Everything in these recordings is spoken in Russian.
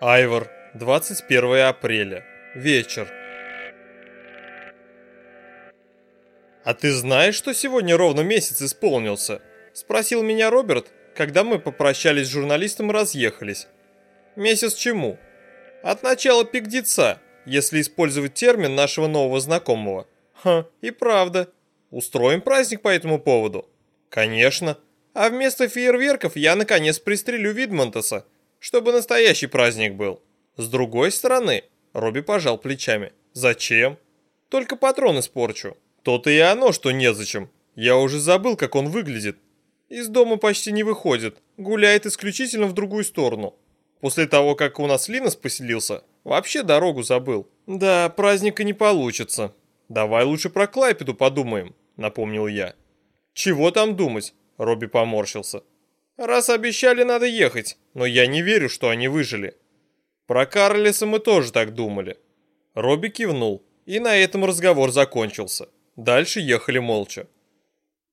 Айвор, 21 апреля. Вечер. «А ты знаешь, что сегодня ровно месяц исполнился?» – спросил меня Роберт, когда мы попрощались с журналистом и разъехались. «Месяц чему?» «От начала пигдеца, если использовать термин нашего нового знакомого». «Ха, и правда. Устроим праздник по этому поводу?» «Конечно. А вместо фейерверков я наконец пристрелю Видмонтеса, чтобы настоящий праздник был. С другой стороны, Робби пожал плечами. Зачем? Только патрон испорчу. То-то и оно, что незачем. Я уже забыл, как он выглядит. Из дома почти не выходит, гуляет исключительно в другую сторону. После того, как у нас Линос поселился, вообще дорогу забыл. Да, праздника не получится. Давай лучше про Клайпеду подумаем, напомнил я. Чего там думать? Робби поморщился. Раз обещали, надо ехать, но я не верю, что они выжили. Про Карлиса мы тоже так думали. Робби кивнул, и на этом разговор закончился. Дальше ехали молча.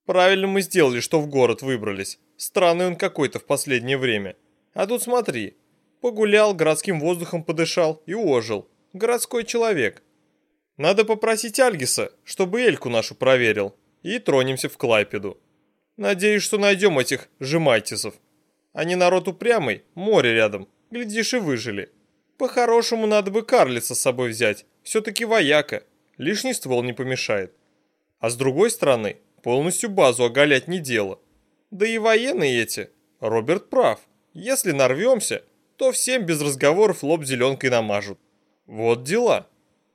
Правильно мы сделали, что в город выбрались. Странный он какой-то в последнее время. А тут смотри. Погулял, городским воздухом подышал и ожил. Городской человек. Надо попросить Альгиса, чтобы Эльку нашу проверил. И тронемся в Клайпеду. Надеюсь, что найдем этих жемайтисов. Они народ упрямый, море рядом. Глядишь и выжили. По-хорошему надо бы Карлица с собой взять. Все-таки вояка. Лишний ствол не помешает. А с другой стороны, полностью базу оголять не дело. Да и военные эти. Роберт прав. Если нарвемся, то всем без разговоров лоб зеленкой намажут. Вот дела.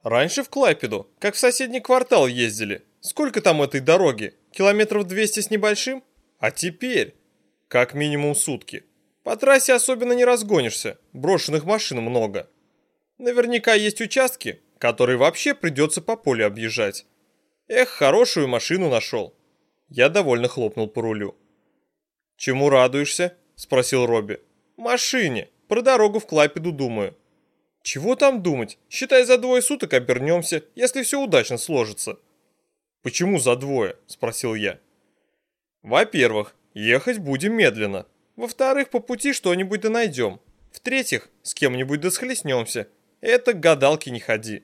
Раньше в Клайпеду, как в соседний квартал ездили. Сколько там этой дороги? Километров 200 с небольшим? А теперь? Как минимум сутки. По трассе особенно не разгонишься, брошенных машин много. Наверняка есть участки, которые вообще придется по полю объезжать. Эх, хорошую машину нашел. Я довольно хлопнул по рулю. «Чему радуешься?» – спросил Робби. «Машине. Про дорогу в Клайпеду думаю». «Чего там думать? Считай, за двое суток обернемся, если все удачно сложится». «Почему за двое?» – спросил я. «Во-первых, ехать будем медленно. Во-вторых, по пути что-нибудь да найдем. В-третьих, с кем-нибудь да схлестнемся. Это к гадалке не ходи.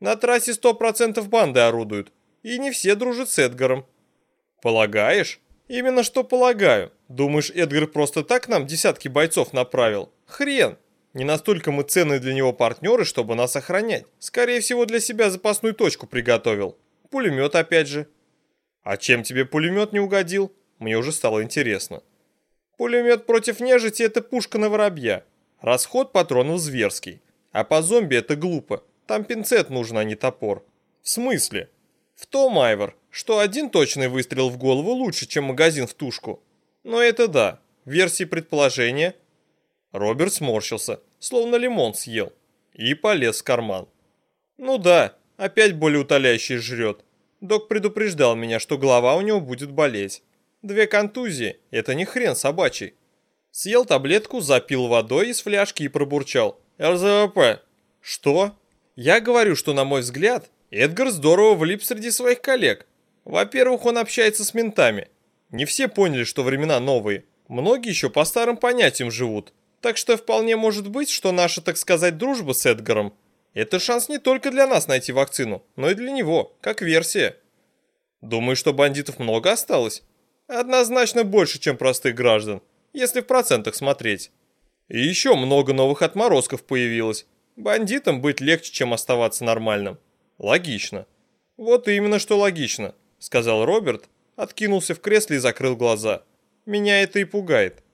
На трассе сто процентов банды орудуют, и не все дружат с Эдгаром». «Полагаешь?» «Именно что полагаю. Думаешь, Эдгар просто так нам десятки бойцов направил? Хрен! Не настолько мы ценные для него партнеры, чтобы нас охранять. Скорее всего, для себя запасную точку приготовил. Пулемет опять же. А чем тебе пулемет не угодил? Мне уже стало интересно. Пулемет против нежити это пушка на воробья. Расход патронов зверский. А по зомби это глупо. Там пинцет нужен, а не топор. В смысле? В том, Айвор, что один точный выстрел в голову лучше, чем магазин в тушку. Но это да. Версии предположения. Роберт сморщился, словно лимон съел. И полез в карман. Ну да, Опять болеутоляющий жрет. Док предупреждал меня, что голова у него будет болеть. Две контузии – это не хрен собачий. Съел таблетку, запил водой из фляжки и пробурчал. РЗВП. Что? Я говорю, что, на мой взгляд, Эдгар здорово влип среди своих коллег. Во-первых, он общается с ментами. Не все поняли, что времена новые. Многие еще по старым понятиям живут. Так что вполне может быть, что наша, так сказать, дружба с Эдгаром это шанс не только для нас найти вакцину, но и для него, как версия. Думаю, что бандитов много осталось? Однозначно больше, чем простых граждан, если в процентах смотреть. И еще много новых отморозков появилось. Бандитам быть легче, чем оставаться нормальным. Логично. Вот именно что логично, сказал Роберт, откинулся в кресле и закрыл глаза. Меня это и пугает.